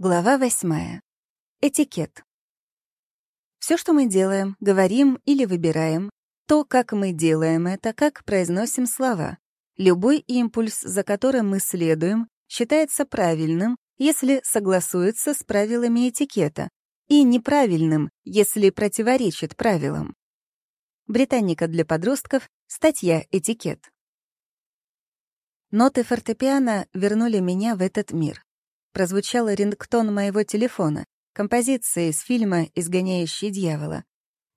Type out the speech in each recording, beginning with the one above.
Глава восьмая. Этикет. Все, что мы делаем, говорим или выбираем, то, как мы делаем это, как произносим слова. Любой импульс, за которым мы следуем, считается правильным, если согласуется с правилами этикета, и неправильным, если противоречит правилам. Британика для подростков, статья «Этикет». Ноты фортепиано вернули меня в этот мир прозвучал рингтон моего телефона, композиция из фильма «Изгоняющий дьявола».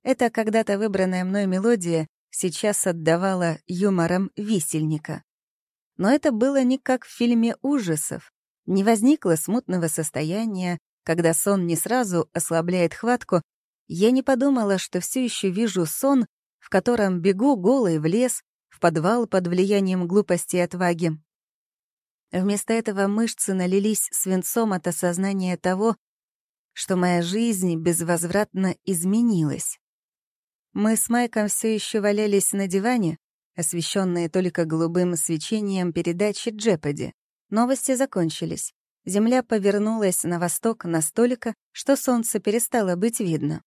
Это когда-то выбранная мной мелодия сейчас отдавала юмором висельника. Но это было не как в фильме ужасов. Не возникло смутного состояния, когда сон не сразу ослабляет хватку. Я не подумала, что все еще вижу сон, в котором бегу голой в лес, в подвал под влиянием глупости и отваги, Вместо этого мышцы налились свинцом от осознания того, что моя жизнь безвозвратно изменилась. Мы с Майком все еще валялись на диване, освещенные только голубым свечением передачи Джеподи. Новости закончились. Земля повернулась на восток настолько, что солнце перестало быть видно.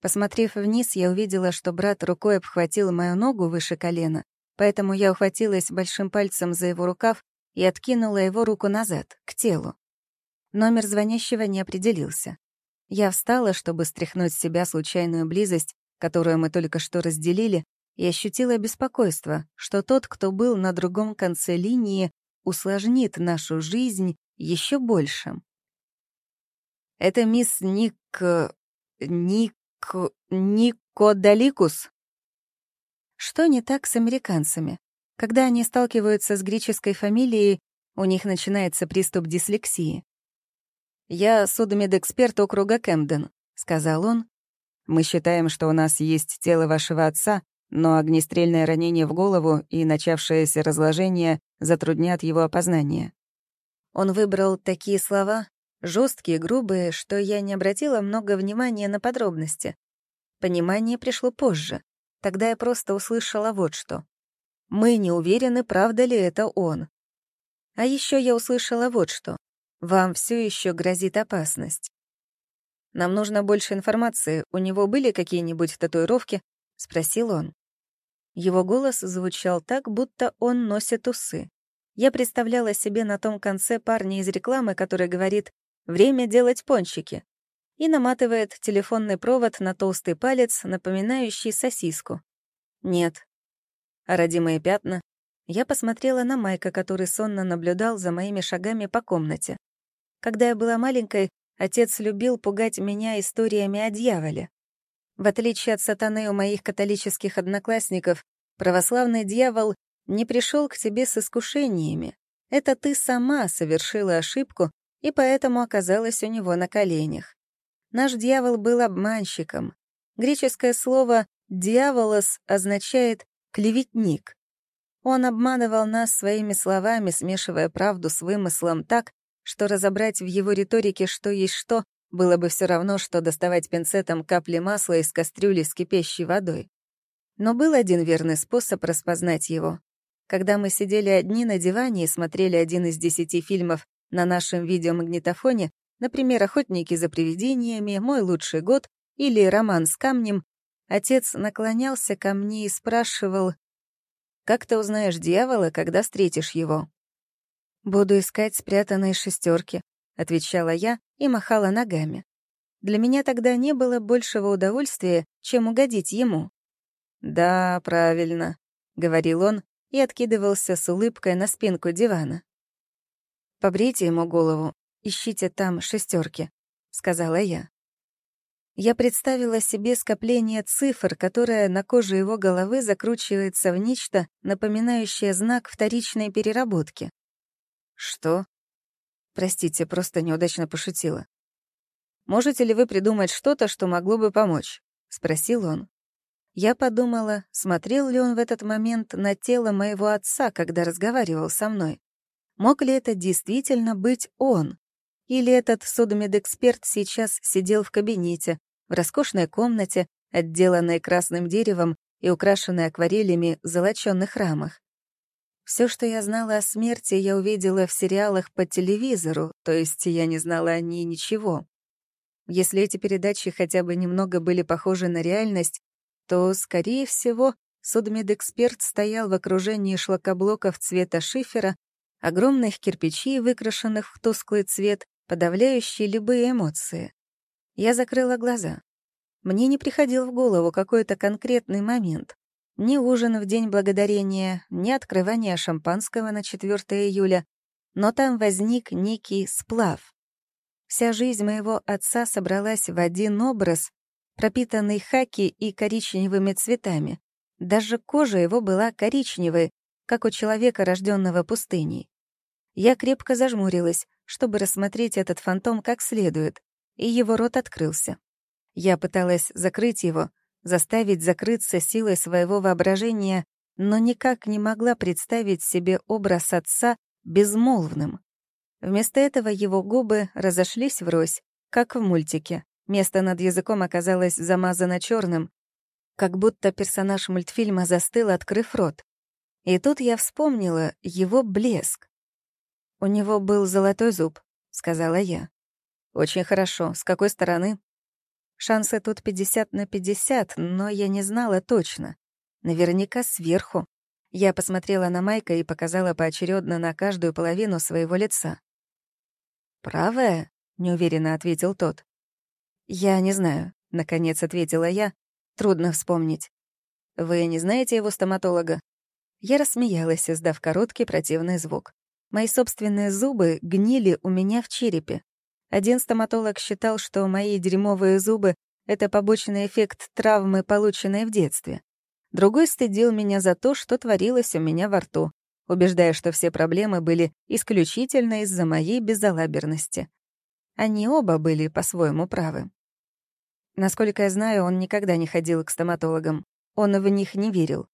Посмотрев вниз, я увидела, что брат рукой обхватил мою ногу выше колена, поэтому я ухватилась большим пальцем за его рукав и откинула его руку назад, к телу. Номер звонящего не определился. Я встала, чтобы стряхнуть с себя случайную близость, которую мы только что разделили, и ощутила беспокойство, что тот, кто был на другом конце линии, усложнит нашу жизнь еще больше. «Это мисс Ник... Ник... Никодаликус?» Что не так с американцами? Когда они сталкиваются с греческой фамилией, у них начинается приступ дислексии. «Я судмедэксперт округа Кэмден», — сказал он. «Мы считаем, что у нас есть тело вашего отца, но огнестрельное ранение в голову и начавшееся разложение затруднят его опознание». Он выбрал такие слова, жесткие, грубые, что я не обратила много внимания на подробности. Понимание пришло позже. Тогда я просто услышала вот что. Мы не уверены, правда ли это он. А еще я услышала вот что. Вам все еще грозит опасность. Нам нужно больше информации. У него были какие-нибудь татуировки? Спросил он. Его голос звучал так, будто он носит усы. Я представляла себе на том конце парня из рекламы, который говорит «Время делать пончики» и наматывает телефонный провод на толстый палец, напоминающий сосиску. Нет, а родимые пятна. Я посмотрела на Майка, который сонно наблюдал за моими шагами по комнате. Когда я была маленькой, отец любил пугать меня историями о дьяволе. В отличие от сатаны у моих католических одноклассников, православный дьявол не пришел к тебе с искушениями. Это ты сама совершила ошибку и поэтому оказалась у него на коленях. Наш дьявол был обманщиком. Греческое слово «дьяволос» означает клеветник. Он обманывал нас своими словами, смешивая правду с вымыслом так, что разобрать в его риторике что есть что было бы все равно, что доставать пинцетом капли масла из кастрюли с кипящей водой. Но был один верный способ распознать его. Когда мы сидели одни на диване и смотрели один из десяти фильмов на нашем видеомагнитофоне, например, «Охотники за привидениями», «Мой лучший год» или «Роман с камнем», Отец наклонялся ко мне и спрашивал, «Как ты узнаешь дьявола, когда встретишь его?» «Буду искать спрятанные шестерки», — отвечала я и махала ногами. Для меня тогда не было большего удовольствия, чем угодить ему. «Да, правильно», — говорил он и откидывался с улыбкой на спинку дивана. «Побрейте ему голову, ищите там шестерки», — сказала я. Я представила себе скопление цифр, которое на коже его головы закручивается в нечто, напоминающее знак вторичной переработки. «Что?» «Простите, просто неудачно пошутила». «Можете ли вы придумать что-то, что могло бы помочь?» — спросил он. Я подумала, смотрел ли он в этот момент на тело моего отца, когда разговаривал со мной. Мог ли это действительно быть он? Или этот судмедэксперт сейчас сидел в кабинете, в роскошной комнате, отделанной красным деревом и украшенной акварелями в золочёных рамах. Все, что я знала о смерти, я увидела в сериалах по телевизору, то есть я не знала о ней ничего. Если эти передачи хотя бы немного были похожи на реальность, то, скорее всего, судмедэксперт стоял в окружении шлакоблоков цвета шифера, огромных кирпичей, выкрашенных в тусклый цвет, подавляющий любые эмоции. Я закрыла глаза. Мне не приходил в голову какой-то конкретный момент. Ни ужин в День Благодарения, ни открывание шампанского на 4 июля, но там возник некий сплав. Вся жизнь моего отца собралась в один образ, пропитанный хаки и коричневыми цветами. Даже кожа его была коричневой, как у человека, рожденного пустыней. Я крепко зажмурилась, чтобы рассмотреть этот фантом как следует, и его рот открылся. Я пыталась закрыть его, заставить закрыться силой своего воображения, но никак не могла представить себе образ отца безмолвным. Вместо этого его губы разошлись врозь, как в мультике. Место над языком оказалось замазано черным, как будто персонаж мультфильма застыл, открыв рот. И тут я вспомнила его блеск. «У него был золотой зуб», — сказала я. «Очень хорошо. С какой стороны?» Шансы тут 50 на 50, но я не знала точно. Наверняка сверху. Я посмотрела на Майка и показала поочередно на каждую половину своего лица. «Правая?» — неуверенно ответил тот. «Я не знаю», — наконец ответила я. «Трудно вспомнить». «Вы не знаете его стоматолога?» Я рассмеялась, издав короткий противный звук. Мои собственные зубы гнили у меня в черепе. Один стоматолог считал, что мои дерьмовые зубы — это побочный эффект травмы, полученной в детстве. Другой стыдил меня за то, что творилось у меня во рту, убеждая, что все проблемы были исключительно из-за моей безалаберности. Они оба были по-своему правы. Насколько я знаю, он никогда не ходил к стоматологам. Он в них не верил.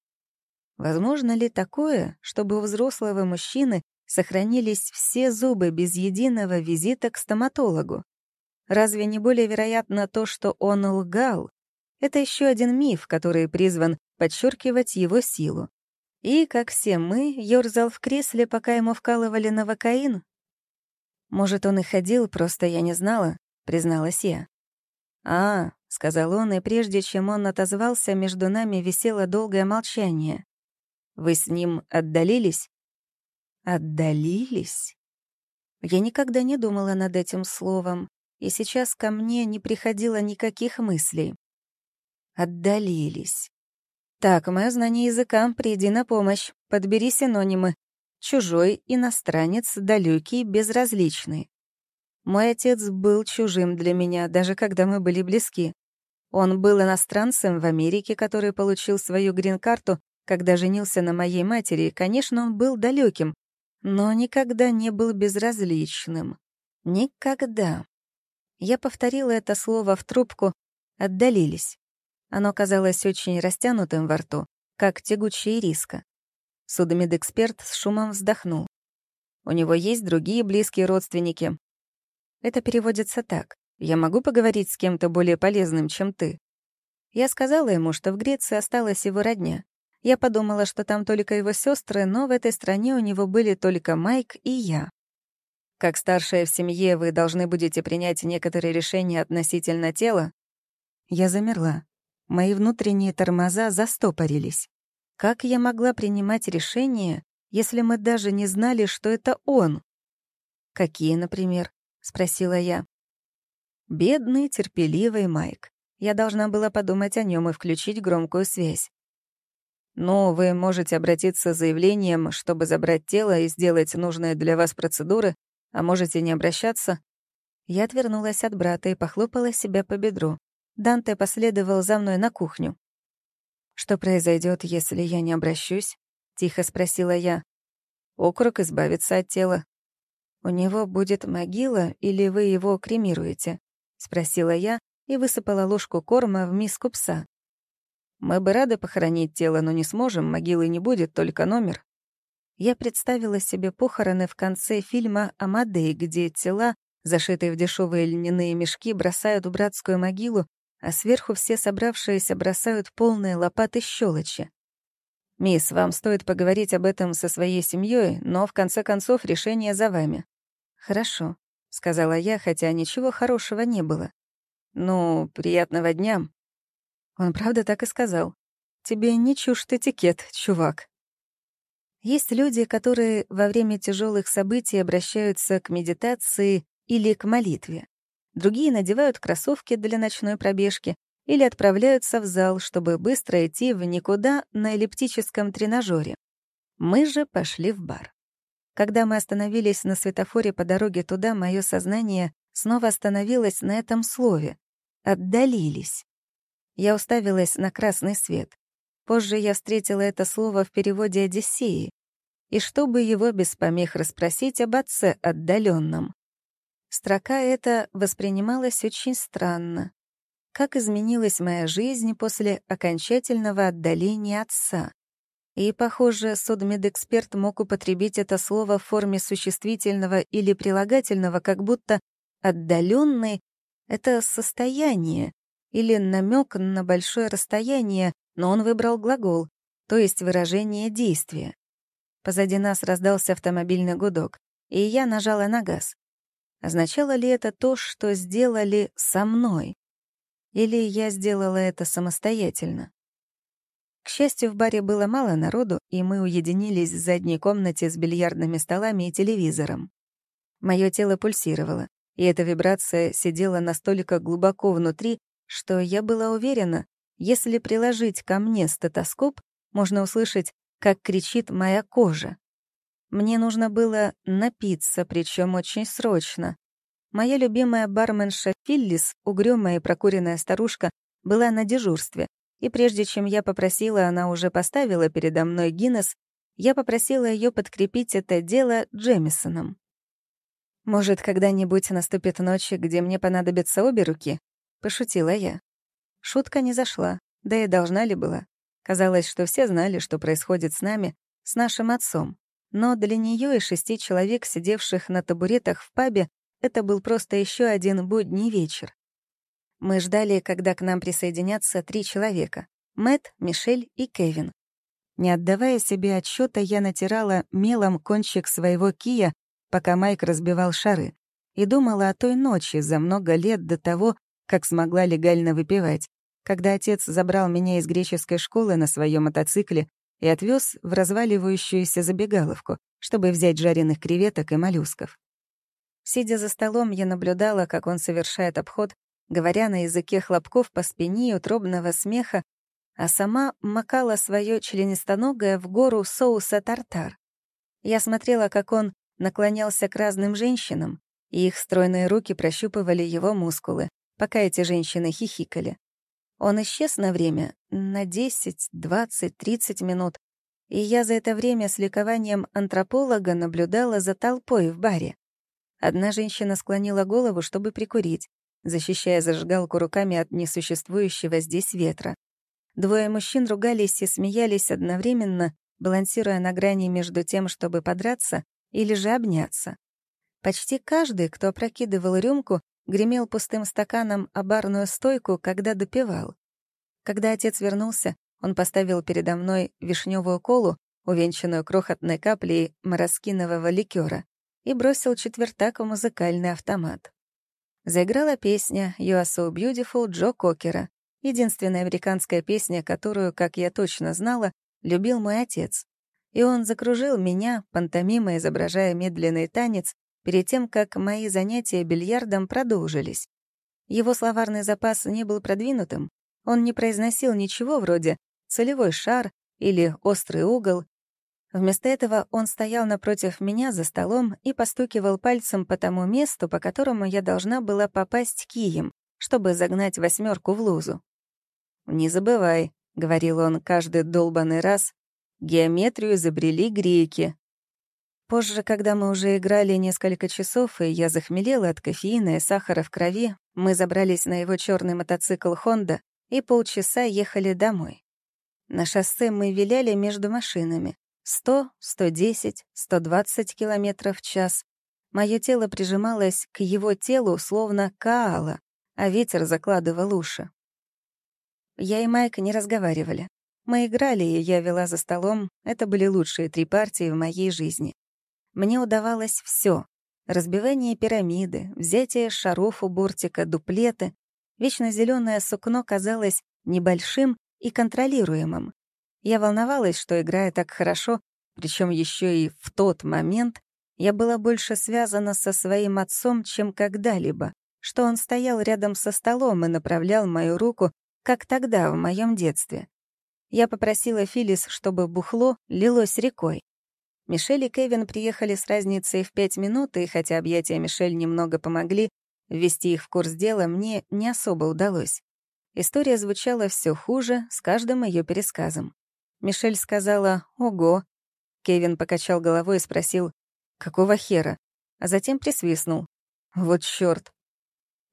Возможно ли такое, чтобы у взрослого мужчины сохранились все зубы без единого визита к стоматологу. Разве не более вероятно то, что он лгал? Это еще один миф, который призван подчеркивать его силу. И, как все мы, ёрзал в кресле, пока ему вкалывали новокаин. Может, он и ходил, просто я не знала, призналась я. «А», — сказал он, и прежде чем он отозвался, между нами висело долгое молчание. «Вы с ним отдалились?» Отдалились? Я никогда не думала над этим словом, и сейчас ко мне не приходило никаких мыслей. Отдалились. Так, мое знание языка, приди на помощь, подбери синонимы. Чужой, иностранец, далекий, безразличный. Мой отец был чужим для меня, даже когда мы были близки. Он был иностранцем в Америке, который получил свою грин-карту, когда женился на моей матери, и, конечно, он был далеким, но никогда не был безразличным. Никогда. Я повторила это слово в трубку, отдалились. Оно казалось очень растянутым во рту, как тягучая риска. Судомедэксперт с шумом вздохнул. У него есть другие близкие родственники. Это переводится так. Я могу поговорить с кем-то более полезным, чем ты. Я сказала ему, что в Греции осталась его родня. Я подумала, что там только его сестры, но в этой стране у него были только Майк и я. Как старшая в семье, вы должны будете принять некоторые решения относительно тела. Я замерла. Мои внутренние тормоза застопорились. Как я могла принимать решения, если мы даже не знали, что это он? «Какие, например?» — спросила я. Бедный, терпеливый Майк. Я должна была подумать о нем и включить громкую связь. Но вы можете обратиться с заявлением, чтобы забрать тело и сделать нужные для вас процедуры, а можете не обращаться». Я отвернулась от брата и похлопала себя по бедру. Данте последовал за мной на кухню. «Что произойдет, если я не обращусь?» — тихо спросила я. «Округ избавится от тела». «У него будет могила, или вы его кремируете?» — спросила я и высыпала ложку корма в миску пса. Мы бы рады похоронить тело, но не сможем, могилы не будет, только номер. Я представила себе похороны в конце фильма «Амадей», где тела, зашитые в дешевые льняные мешки, бросают в братскую могилу, а сверху все собравшиеся бросают полные лопаты щелочи. «Мисс, вам стоит поговорить об этом со своей семьей, но в конце концов решение за вами». «Хорошо», — сказала я, хотя ничего хорошего не было. «Ну, приятного дня». Он правда так и сказал. «Тебе не чужд этикет, чувак». Есть люди, которые во время тяжелых событий обращаются к медитации или к молитве. Другие надевают кроссовки для ночной пробежки или отправляются в зал, чтобы быстро идти в никуда на эллиптическом тренажере. Мы же пошли в бар. Когда мы остановились на светофоре по дороге туда, мое сознание снова остановилось на этом слове. Отдалились. Я уставилась на красный свет. Позже я встретила это слово в переводе Одиссеи. И чтобы его без помех расспросить об отце отдаленном. Строка эта воспринималась очень странно. Как изменилась моя жизнь после окончательного отдаления отца. И, похоже, судмедэксперт мог употребить это слово в форме существительного или прилагательного, как будто «отдаленный» — это состояние или намек на большое расстояние, но он выбрал глагол, то есть выражение действия. Позади нас раздался автомобильный гудок, и я нажала на газ. Означало ли это то, что сделали со мной? Или я сделала это самостоятельно? К счастью, в баре было мало народу, и мы уединились в задней комнате с бильярдными столами и телевизором. Мое тело пульсировало, и эта вибрация сидела настолько глубоко внутри, что я была уверена, если приложить ко мне стетоскоп, можно услышать, как кричит моя кожа. Мне нужно было напиться, причем очень срочно. Моя любимая барменша Филлис, угрюмая и прокуренная старушка, была на дежурстве, и прежде чем я попросила, она уже поставила передо мной Гиннес, я попросила ее подкрепить это дело Джемисоном. «Может, когда-нибудь наступит ночь, где мне понадобятся обе руки?» — пошутила я. Шутка не зашла, да и должна ли была. Казалось, что все знали, что происходит с нами, с нашим отцом. Но для нее и шести человек, сидевших на табуретах в пабе, это был просто еще один будний вечер. Мы ждали, когда к нам присоединятся три человека — Мэт, Мишель и Кевин. Не отдавая себе отчета, я натирала мелом кончик своего кия, пока Майк разбивал шары, и думала о той ночи за много лет до того, как смогла легально выпивать, когда отец забрал меня из греческой школы на своем мотоцикле и отвез в разваливающуюся забегаловку, чтобы взять жареных креветок и моллюсков. Сидя за столом, я наблюдала, как он совершает обход, говоря на языке хлопков по спине и утробного смеха, а сама макала свое членистоногое в гору соуса тартар. Я смотрела, как он наклонялся к разным женщинам, и их стройные руки прощупывали его мускулы, пока эти женщины хихикали. Он исчез на время, на 10, 20, 30 минут, и я за это время с ликованием антрополога наблюдала за толпой в баре. Одна женщина склонила голову, чтобы прикурить, защищая зажигалку руками от несуществующего здесь ветра. Двое мужчин ругались и смеялись одновременно, балансируя на грани между тем, чтобы подраться или же обняться. Почти каждый, кто опрокидывал рюмку, гремел пустым стаканом о барную стойку, когда допивал. Когда отец вернулся, он поставил передо мной вишневую колу, увенчанную крохотной каплей мороскинового ликера и бросил четвертак в музыкальный автомат. Заиграла песня «You are so beautiful» Джо Кокера, единственная американская песня, которую, как я точно знала, любил мой отец. И он закружил меня, пантомимо изображая медленный танец, перед тем, как мои занятия бильярдом продолжились. Его словарный запас не был продвинутым, он не произносил ничего вроде «целевой шар» или «острый угол», Вместо этого он стоял напротив меня за столом и постукивал пальцем по тому месту, по которому я должна была попасть кием, чтобы загнать восьмерку в лузу. «Не забывай», — говорил он каждый долбанный раз, «геометрию изобрели греки». Позже, когда мы уже играли несколько часов, и я захмелела от кофеина и сахара в крови, мы забрались на его черный мотоцикл «Хонда» и полчаса ехали домой. На шоссе мы виляли между машинами. 100, 110, 120 километров в час. Мое тело прижималось к его телу, словно каала, а ветер закладывал уши. Я и Майк не разговаривали. Мы играли, и я вела за столом. Это были лучшие три партии в моей жизни. Мне удавалось все: Разбивание пирамиды, взятие шаров у бортика, дуплеты. Вечно зеленое сукно казалось небольшим и контролируемым. Я волновалась, что, играя так хорошо, причем еще и в тот момент, я была больше связана со своим отцом, чем когда-либо, что он стоял рядом со столом и направлял мою руку, как тогда, в моем детстве. Я попросила Филис, чтобы бухло лилось рекой. Мишель и Кевин приехали с разницей в пять минут, и хотя объятия Мишель немного помогли, ввести их в курс дела мне не особо удалось. История звучала все хуже с каждым ее пересказом. Мишель сказала «Ого». Кевин покачал головой и спросил «Какого хера?» А затем присвистнул. «Вот чёрт».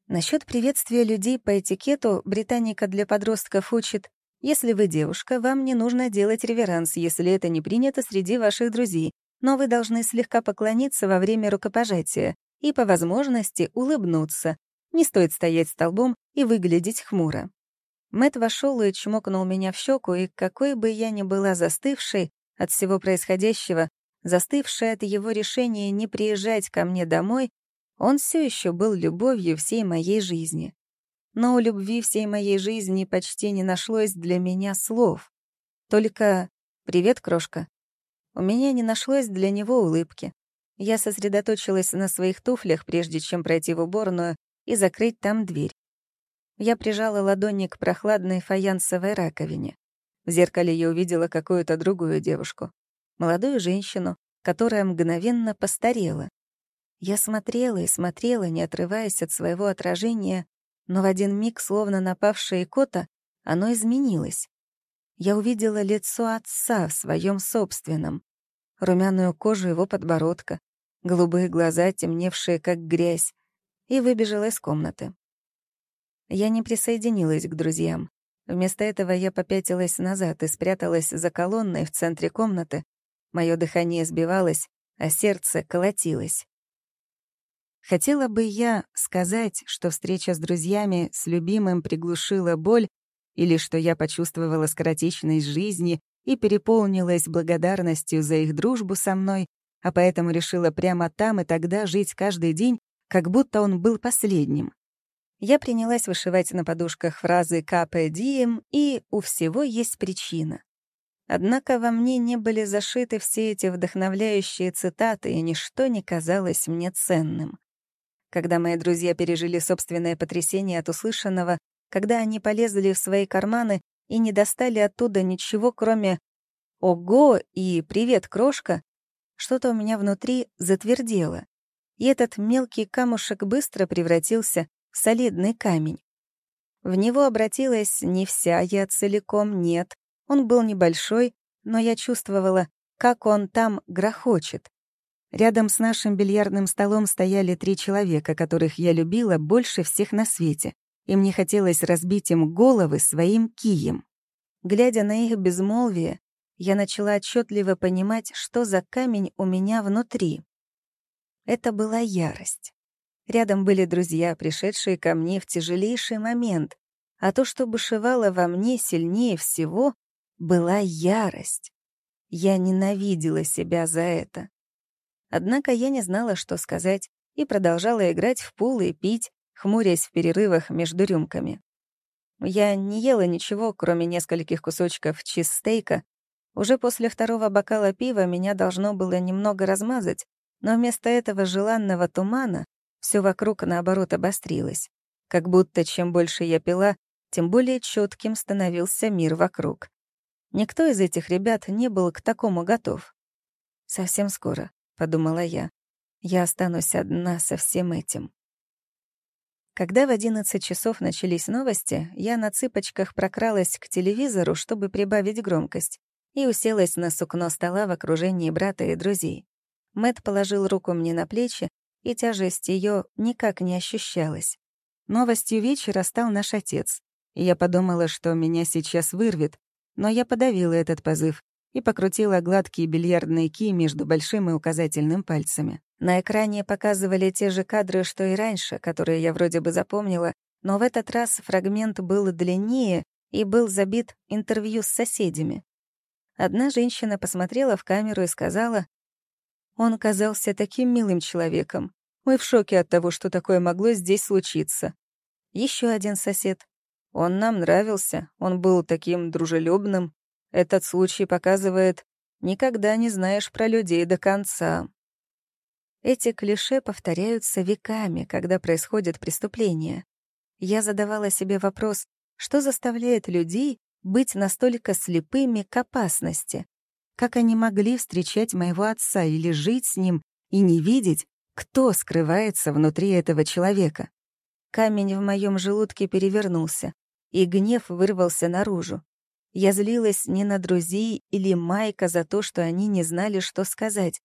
Насчет приветствия людей по этикету британика для подростков учит если вы девушка, вам не нужно делать реверанс, если это не принято среди ваших друзей, но вы должны слегка поклониться во время рукопожатия и, по возможности, улыбнуться. Не стоит стоять столбом и выглядеть хмуро. Мэт вошел и чмокнул меня в щеку, и какой бы я ни была застывшей от всего происходящего, застывшая от его решения не приезжать ко мне домой, он все еще был любовью всей моей жизни но у любви всей моей жизни почти не нашлось для меня слов. Только «Привет, крошка». У меня не нашлось для него улыбки. Я сосредоточилась на своих туфлях, прежде чем пройти в уборную и закрыть там дверь. Я прижала ладони к прохладной фаянсовой раковине. В зеркале я увидела какую-то другую девушку. Молодую женщину, которая мгновенно постарела. Я смотрела и смотрела, не отрываясь от своего отражения, но в один миг, словно напавшая икота, оно изменилось. Я увидела лицо отца в своем собственном, румяную кожу его подбородка, голубые глаза, темневшие как грязь, и выбежала из комнаты. Я не присоединилась к друзьям. Вместо этого я попятилась назад и спряталась за колонной в центре комнаты. Мое дыхание сбивалось, а сердце колотилось. Хотела бы я сказать, что встреча с друзьями, с любимым приглушила боль, или что я почувствовала скоротечность жизни и переполнилась благодарностью за их дружбу со мной, а поэтому решила прямо там и тогда жить каждый день, как будто он был последним. Я принялась вышивать на подушках фразы «капе дием» и «у всего есть причина». Однако во мне не были зашиты все эти вдохновляющие цитаты, и ничто не казалось мне ценным. Когда мои друзья пережили собственное потрясение от услышанного, когда они полезли в свои карманы и не достали оттуда ничего, кроме «Ого» и «Привет, крошка», что-то у меня внутри затвердело, и этот мелкий камушек быстро превратился в солидный камень. В него обратилась не вся я целиком, нет. Он был небольшой, но я чувствовала, как он там грохочет. Рядом с нашим бильярдным столом стояли три человека, которых я любила больше всех на свете, и мне хотелось разбить им головы своим кием. Глядя на их безмолвие, я начала отчетливо понимать, что за камень у меня внутри. Это была ярость. Рядом были друзья, пришедшие ко мне в тяжелейший момент, а то, что бушевало во мне сильнее всего, была ярость. Я ненавидела себя за это. Однако я не знала, что сказать, и продолжала играть в пул и пить, хмурясь в перерывах между рюмками. Я не ела ничего, кроме нескольких кусочков чизстейка. Уже после второго бокала пива меня должно было немного размазать, но вместо этого желанного тумана все вокруг, наоборот, обострилось. Как будто чем больше я пила, тем более четким становился мир вокруг. Никто из этих ребят не был к такому готов. Совсем скоро — подумала я. «Я останусь одна со всем этим». Когда в одиннадцать часов начались новости, я на цыпочках прокралась к телевизору, чтобы прибавить громкость, и уселась на сукно стола в окружении брата и друзей. Мэт положил руку мне на плечи, и тяжесть ее никак не ощущалась. Новостью вечера стал наш отец, и я подумала, что меня сейчас вырвет, но я подавила этот позыв и покрутила гладкие бильярдные ки между большим и указательным пальцами. На экране показывали те же кадры, что и раньше, которые я вроде бы запомнила, но в этот раз фрагмент был длиннее и был забит интервью с соседями. Одна женщина посмотрела в камеру и сказала, «Он казался таким милым человеком. Мы в шоке от того, что такое могло здесь случиться». Еще один сосед. «Он нам нравился, он был таким дружелюбным. Этот случай показывает, никогда не знаешь про людей до конца». Эти клише повторяются веками, когда происходят преступления. Я задавала себе вопрос, что заставляет людей быть настолько слепыми к опасности? Как они могли встречать моего отца или жить с ним и не видеть, кто скрывается внутри этого человека? Камень в моем желудке перевернулся, и гнев вырвался наружу. Я злилась не на друзей или Майка за то, что они не знали, что сказать.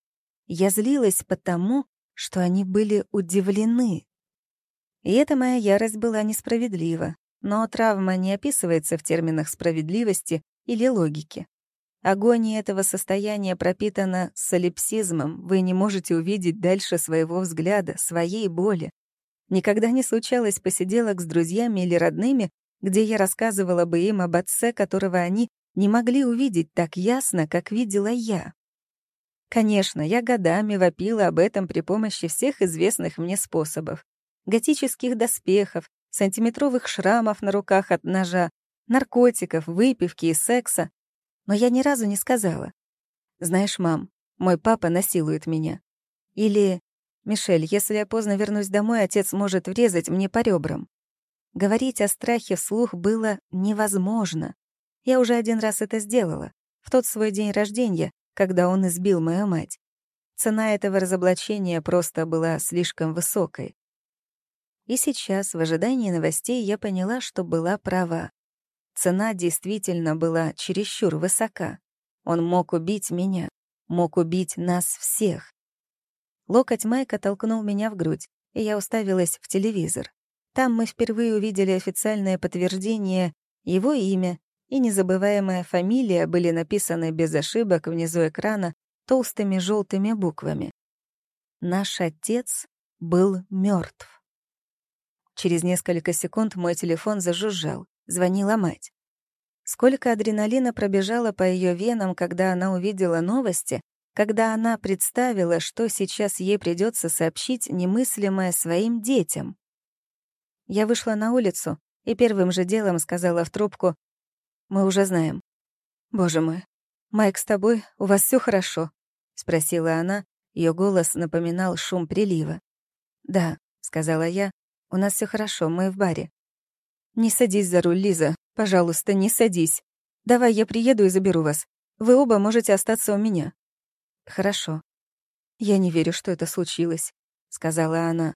Я злилась потому, что они были удивлены. И эта моя ярость была несправедлива, но травма не описывается в терминах справедливости или логики. Агония этого состояния пропитана солипсизмом, вы не можете увидеть дальше своего взгляда, своей боли. Никогда не случалось посиделок с друзьями или родными, где я рассказывала бы им об отце, которого они не могли увидеть так ясно, как видела я. Конечно, я годами вопила об этом при помощи всех известных мне способов. Готических доспехов, сантиметровых шрамов на руках от ножа, наркотиков, выпивки и секса. Но я ни разу не сказала. «Знаешь, мам, мой папа насилует меня». Или «Мишель, если я поздно вернусь домой, отец может врезать мне по ребрам». Говорить о страхе вслух было невозможно. Я уже один раз это сделала, в тот свой день рождения, когда он избил мою мать. Цена этого разоблачения просто была слишком высокой. И сейчас, в ожидании новостей, я поняла, что была права. Цена действительно была чересчур высока. Он мог убить меня, мог убить нас всех. Локоть Майка толкнул меня в грудь, и я уставилась в телевизор. Там мы впервые увидели официальное подтверждение, его имя и незабываемая фамилия были написаны без ошибок внизу экрана толстыми желтыми буквами. Наш отец был мертв. Через несколько секунд мой телефон зажужжал. Звонила мать. Сколько адреналина пробежало по ее венам, когда она увидела новости, когда она представила, что сейчас ей придется сообщить немыслимое своим детям. Я вышла на улицу и первым же делом сказала в трубку мы уже знаем. Боже мой. Майк с тобой? У вас все хорошо? Спросила она. Ее голос напоминал шум прилива. Да, сказала я. У нас все хорошо, мы в баре. Не садись за руль, Лиза. Пожалуйста, не садись. Давай я приеду и заберу вас. Вы оба можете остаться у меня. Хорошо. Я не верю, что это случилось, сказала она.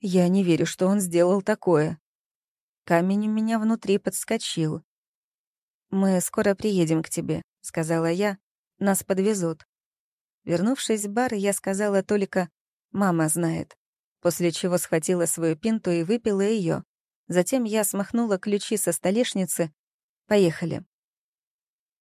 Я не верю, что он сделал такое. Камень у меня внутри подскочил. «Мы скоро приедем к тебе», — сказала я. «Нас подвезут». Вернувшись в бар, я сказала только «мама знает», после чего схватила свою пинту и выпила ее. Затем я смахнула ключи со столешницы. «Поехали».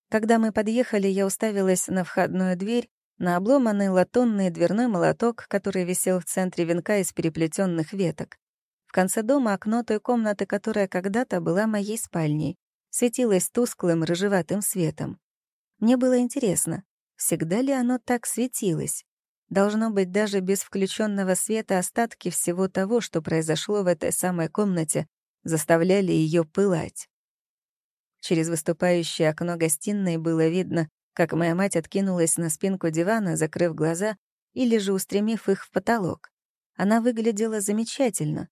Когда мы подъехали, я уставилась на входную дверь, на обломанный латунный дверной молоток, который висел в центре венка из переплетенных веток. В конце дома окно той комнаты, которая когда-то была моей спальней светилось тусклым рыжеватым светом. Мне было интересно, всегда ли оно так светилось? Должно быть, даже без включенного света остатки всего того, что произошло в этой самой комнате, заставляли ее пылать. Через выступающее окно гостиной было видно, как моя мать откинулась на спинку дивана, закрыв глаза или же устремив их в потолок. Она выглядела замечательно.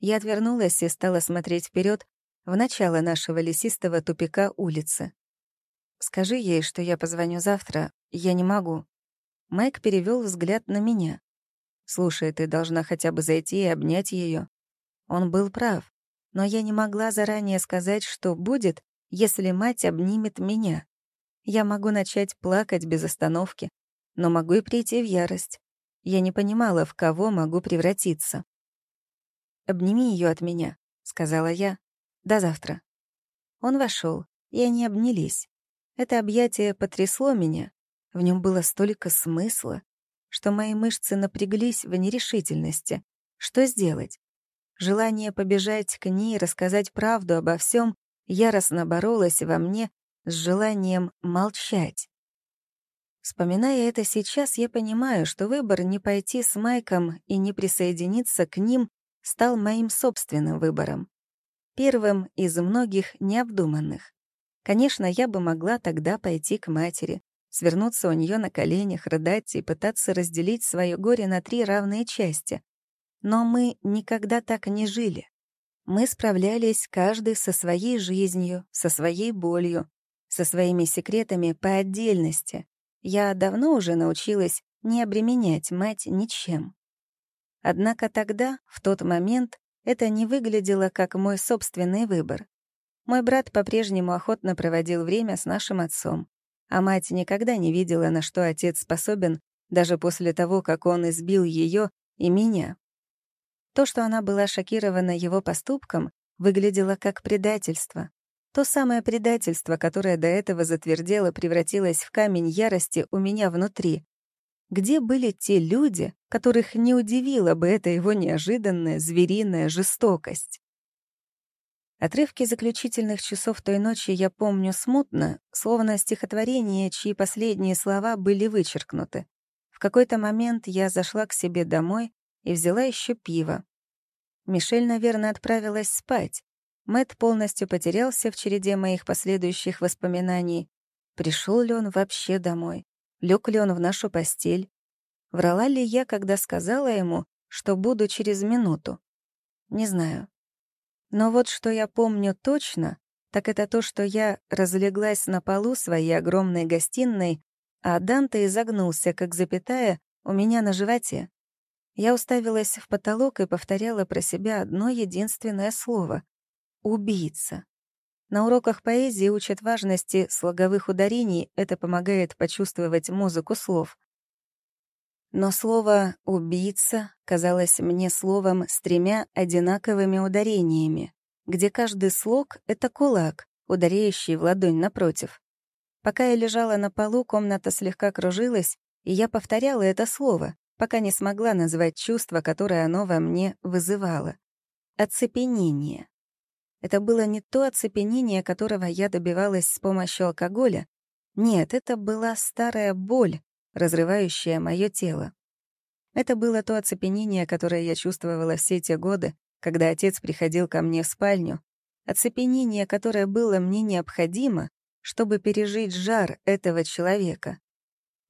Я отвернулась и стала смотреть вперед, в начало нашего лесистого тупика улицы. «Скажи ей, что я позвоню завтра. Я не могу». Майк перевел взгляд на меня. «Слушай, ты должна хотя бы зайти и обнять ее. Он был прав, но я не могла заранее сказать, что будет, если мать обнимет меня. Я могу начать плакать без остановки, но могу и прийти в ярость. Я не понимала, в кого могу превратиться. «Обними ее от меня», — сказала я, до завтра». Он вошел, и они обнялись. Это объятие потрясло меня. В нем было столько смысла, что мои мышцы напряглись в нерешительности. Что сделать? Желание побежать к ней, рассказать правду обо всем яростно боролась во мне с желанием молчать. Вспоминая это сейчас, я понимаю, что выбор не пойти с Майком и не присоединиться к ним стал моим собственным выбором. Первым из многих необдуманных. Конечно, я бы могла тогда пойти к матери, свернуться у нее на коленях, рыдать и пытаться разделить свое горе на три равные части. Но мы никогда так не жили. Мы справлялись каждый со своей жизнью, со своей болью, со своими секретами по отдельности. Я давно уже научилась не обременять мать ничем. Однако тогда, в тот момент, это не выглядело как мой собственный выбор. Мой брат по-прежнему охотно проводил время с нашим отцом, а мать никогда не видела, на что отец способен, даже после того, как он избил ее и меня. То, что она была шокирована его поступком, выглядело как предательство. То самое предательство, которое до этого затвердело, превратилось в камень ярости у меня внутри. Где были те люди, которых не удивила бы эта его неожиданная звериная жестокость? Отрывки заключительных часов той ночи я помню смутно, словно стихотворение, чьи последние слова были вычеркнуты. В какой-то момент я зашла к себе домой и взяла еще пиво. Мишель, наверное, отправилась спать. Мэт полностью потерялся в череде моих последующих воспоминаний. Пришел ли он вообще домой? Лег ли он в нашу постель? Врала ли я, когда сказала ему, что буду через минуту? Не знаю. Но вот что я помню точно, так это то, что я разлеглась на полу своей огромной гостиной, а Данте изогнулся, как запятая, у меня на животе. Я уставилась в потолок и повторяла про себя одно единственное слово — «убийца». На уроках поэзии учат важности слоговых ударений, это помогает почувствовать музыку слов. Но слово «убийца» казалось мне словом с тремя одинаковыми ударениями, где каждый слог — это кулак, ударяющий в ладонь напротив. Пока я лежала на полу, комната слегка кружилась, и я повторяла это слово, пока не смогла назвать чувство, которое оно во мне вызывало. Оцепенение. Это было не то оцепенение, которого я добивалась с помощью алкоголя. Нет, это была старая боль, разрывающее мое тело. Это было то оцепенение, которое я чувствовала все те годы, когда отец приходил ко мне в спальню, оцепенение, которое было мне необходимо, чтобы пережить жар этого человека.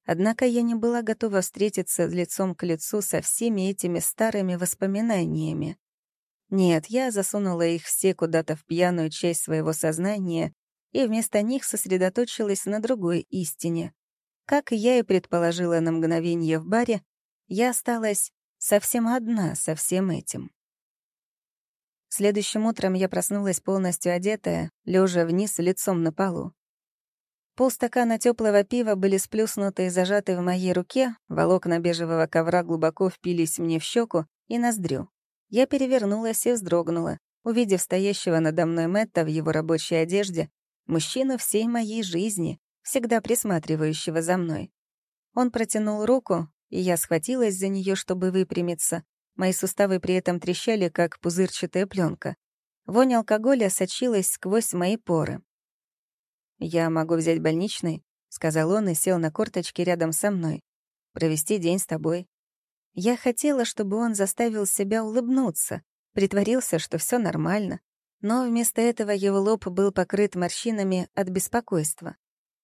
Однако я не была готова встретиться лицом к лицу со всеми этими старыми воспоминаниями. Нет, я засунула их все куда-то в пьяную часть своего сознания и вместо них сосредоточилась на другой истине. Как я и предположила на мгновение в баре, я осталась совсем одна со всем этим. Следующим утром я проснулась полностью одетая, лежа вниз лицом на полу. Полстакана теплого пива были сплюснуты и зажаты в моей руке, волокна бежевого ковра глубоко впились мне в щеку и ноздрю. Я перевернулась и вздрогнула, увидев стоящего надо мной Мэтта в его рабочей одежде, мужчину всей моей жизни, всегда присматривающего за мной. Он протянул руку, и я схватилась за нее, чтобы выпрямиться. Мои суставы при этом трещали, как пузырчатая пленка. Вонь алкоголя сочилась сквозь мои поры. «Я могу взять больничный», — сказал он и сел на корточки рядом со мной. «Провести день с тобой». Я хотела, чтобы он заставил себя улыбнуться, притворился, что все нормально, но вместо этого его лоб был покрыт морщинами от беспокойства.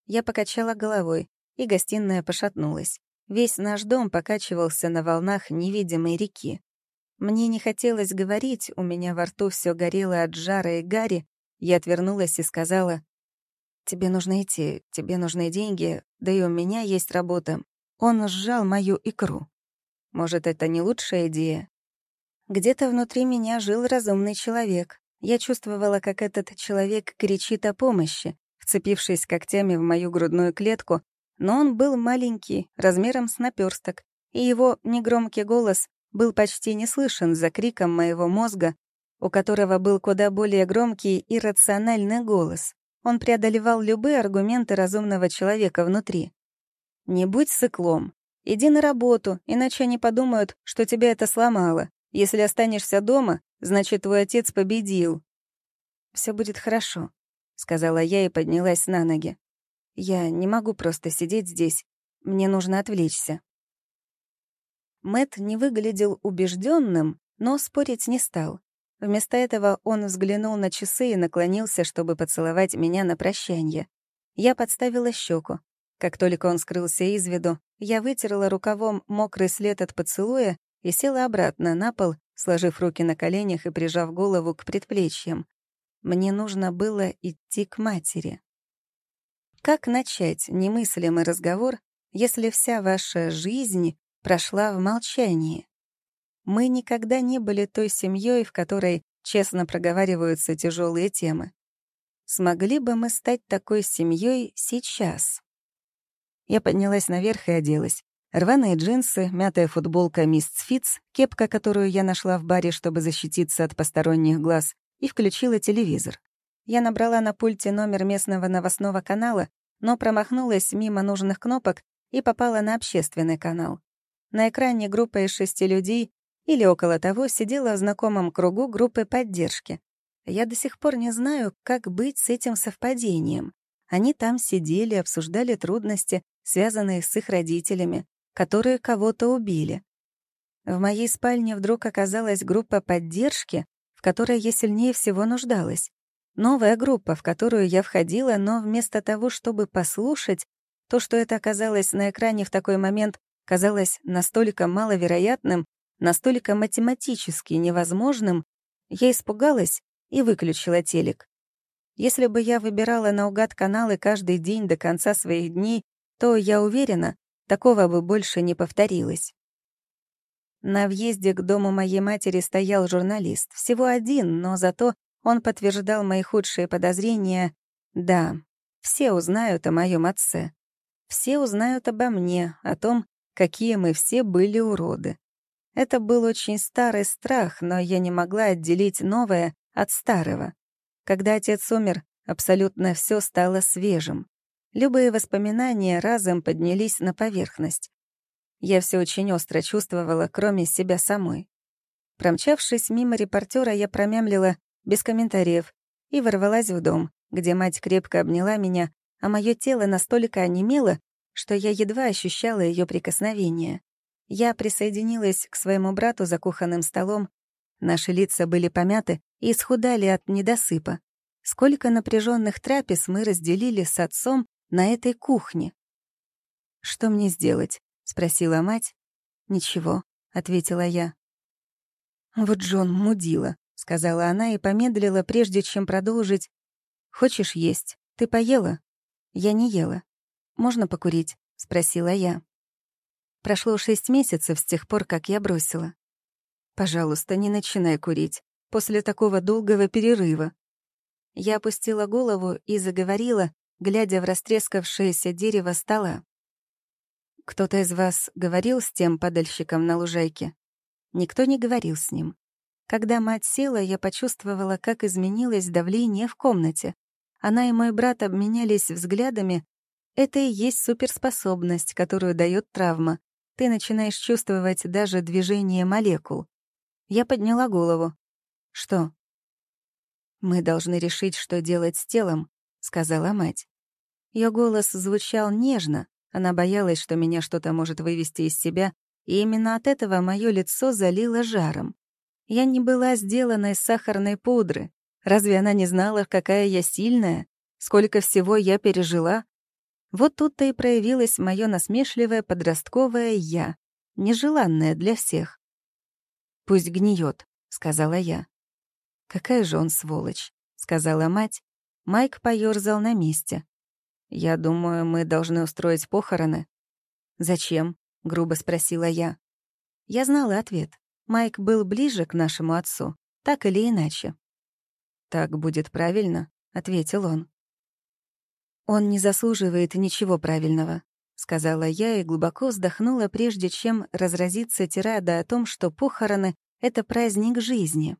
Я покачала головой, и гостиная пошатнулась. Весь наш дом покачивался на волнах невидимой реки. Мне не хотелось говорить, у меня во рту все горело от жара и гари. Я отвернулась и сказала, «Тебе нужно идти, тебе нужны деньги, да и у меня есть работа». Он сжал мою икру. Может, это не лучшая идея? Где-то внутри меня жил разумный человек. Я чувствовала, как этот человек кричит о помощи, вцепившись когтями в мою грудную клетку, но он был маленький, размером с наперсток, и его негромкий голос был почти не слышен за криком моего мозга, у которого был куда более громкий и рациональный голос. Он преодолевал любые аргументы разумного человека внутри. «Не будь сыклом. Иди на работу, иначе они подумают, что тебя это сломало. Если останешься дома, значит, твой отец победил». Все будет хорошо», сказала я и поднялась на ноги. «Я не могу просто сидеть здесь. Мне нужно отвлечься». Мэт не выглядел убежденным, но спорить не стал. Вместо этого он взглянул на часы и наклонился, чтобы поцеловать меня на прощанье. Я подставила щеку. Как только он скрылся из виду, я вытерла рукавом мокрый след от поцелуя и села обратно на пол, сложив руки на коленях и прижав голову к предплечьям. Мне нужно было идти к матери. Как начать немыслимый разговор, если вся ваша жизнь прошла в молчании? Мы никогда не были той семьей, в которой честно проговариваются тяжелые темы. Смогли бы мы стать такой семьей сейчас? Я поднялась наверх и оделась. Рваные джинсы, мятая футболка «Мисс Фитц», кепка, которую я нашла в баре, чтобы защититься от посторонних глаз, и включила телевизор. Я набрала на пульте номер местного новостного канала, но промахнулась мимо нужных кнопок и попала на общественный канал. На экране группа из шести людей или около того сидела в знакомом кругу группы поддержки. Я до сих пор не знаю, как быть с этим совпадением. Они там сидели, обсуждали трудности, связанные с их родителями, которые кого-то убили. В моей спальне вдруг оказалась группа поддержки, в которой я сильнее всего нуждалась. Новая группа, в которую я входила, но вместо того, чтобы послушать, то, что это оказалось на экране в такой момент, казалось настолько маловероятным, настолько математически невозможным, я испугалась и выключила телек. Если бы я выбирала наугад каналы каждый день до конца своих дней, то, я уверена, такого бы больше не повторилось. На въезде к дому моей матери стоял журналист. Всего один, но зато он подтверждал мои худшие подозрения. Да, все узнают о моем отце. Все узнают обо мне, о том, какие мы все были уроды. Это был очень старый страх, но я не могла отделить новое от старого. Когда отец умер, абсолютно все стало свежим. Любые воспоминания разом поднялись на поверхность. Я все очень остро чувствовала, кроме себя самой. Промчавшись мимо репортера, я промямлила без комментариев и ворвалась в дом, где мать крепко обняла меня, а мое тело настолько онемело, что я едва ощущала ее прикосновение. Я присоединилась к своему брату за кухонным столом. Наши лица были помяты и исхудали от недосыпа. Сколько напряженных трапез мы разделили с отцом на этой кухне. «Что мне сделать?» — спросила мать. «Ничего», — ответила я. «Вот Джон мудила», — сказала она и помедлила, прежде чем продолжить. «Хочешь есть? Ты поела?» «Я не ела. Можно покурить?» — спросила я. Прошло шесть месяцев с тех пор, как я бросила. «Пожалуйста, не начинай курить. После такого долгого перерыва». Я опустила голову и заговорила, глядя в растрескавшееся дерево стола. «Кто-то из вас говорил с тем падальщиком на лужайке?» Никто не говорил с ним. Когда мать села, я почувствовала, как изменилось давление в комнате. Она и мой брат обменялись взглядами. Это и есть суперспособность, которую дает травма ты начинаешь чувствовать даже движение молекул. Я подняла голову. Что? «Мы должны решить, что делать с телом», — сказала мать. Ее голос звучал нежно, она боялась, что меня что-то может вывести из себя, и именно от этого мое лицо залило жаром. Я не была сделана из сахарной пудры. Разве она не знала, какая я сильная? Сколько всего я пережила? Вот тут-то и проявилось мое насмешливое подростковое «я», нежеланное для всех. «Пусть гниет», — сказала я. «Какая же он сволочь», — сказала мать. Майк поёрзал на месте. «Я думаю, мы должны устроить похороны». «Зачем?» — грубо спросила я. Я знала ответ. Майк был ближе к нашему отцу, так или иначе. «Так будет правильно», — ответил он. «Он не заслуживает ничего правильного», — сказала я и глубоко вздохнула, прежде чем разразиться тирада о том, что похороны — это праздник жизни.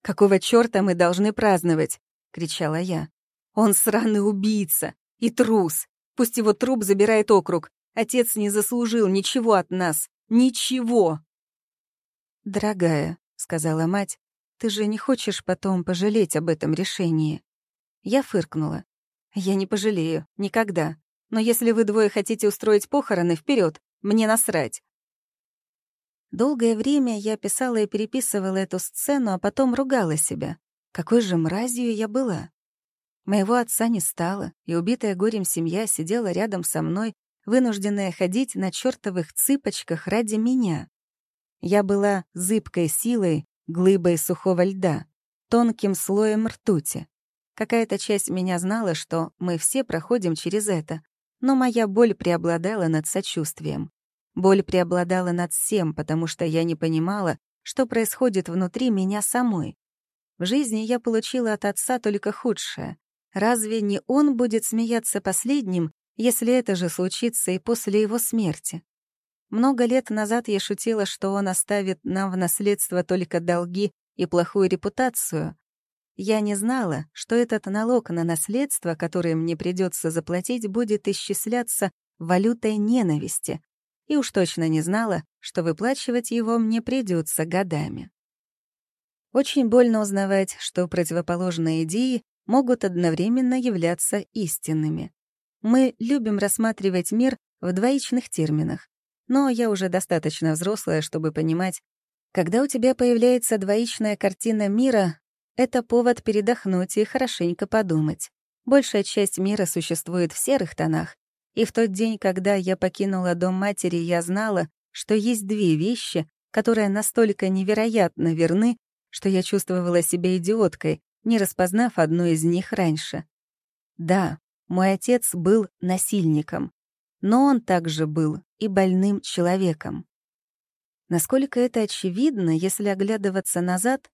«Какого чёрта мы должны праздновать?» — кричала я. «Он сраный убийца и трус. Пусть его труп забирает округ. Отец не заслужил ничего от нас. Ничего!» «Дорогая», — сказала мать, — «ты же не хочешь потом пожалеть об этом решении?» Я фыркнула. «Я не пожалею. Никогда. Но если вы двое хотите устроить похороны, вперед, Мне насрать». Долгое время я писала и переписывала эту сцену, а потом ругала себя. Какой же мразью я была. Моего отца не стало, и убитая горем семья сидела рядом со мной, вынужденная ходить на чертовых цыпочках ради меня. Я была зыбкой силой, глыбой сухого льда, тонким слоем ртути. Какая-то часть меня знала, что мы все проходим через это, но моя боль преобладала над сочувствием. Боль преобладала над всем, потому что я не понимала, что происходит внутри меня самой. В жизни я получила от отца только худшее. Разве не он будет смеяться последним, если это же случится и после его смерти? Много лет назад я шутила, что он оставит нам в наследство только долги и плохую репутацию. Я не знала, что этот налог на наследство, который мне придется заплатить, будет исчисляться валютой ненависти, и уж точно не знала, что выплачивать его мне придется годами. Очень больно узнавать, что противоположные идеи могут одновременно являться истинными. Мы любим рассматривать мир в двоичных терминах, но я уже достаточно взрослая, чтобы понимать, когда у тебя появляется двоичная картина мира, это повод передохнуть и хорошенько подумать. Большая часть мира существует в серых тонах, и в тот день, когда я покинула дом матери, я знала, что есть две вещи, которые настолько невероятно верны, что я чувствовала себя идиоткой, не распознав одну из них раньше. Да, мой отец был насильником, но он также был и больным человеком. Насколько это очевидно, если оглядываться назад,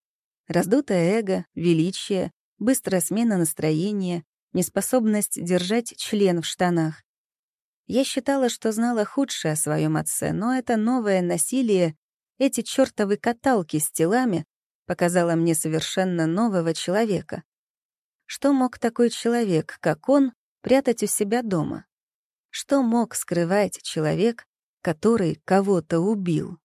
раздутое эго, величие, быстрая смена настроения, неспособность держать член в штанах. Я считала, что знала худшее о своем отце, но это новое насилие, эти чертовы каталки с телами, показало мне совершенно нового человека. Что мог такой человек, как он, прятать у себя дома? Что мог скрывать человек, который кого-то убил?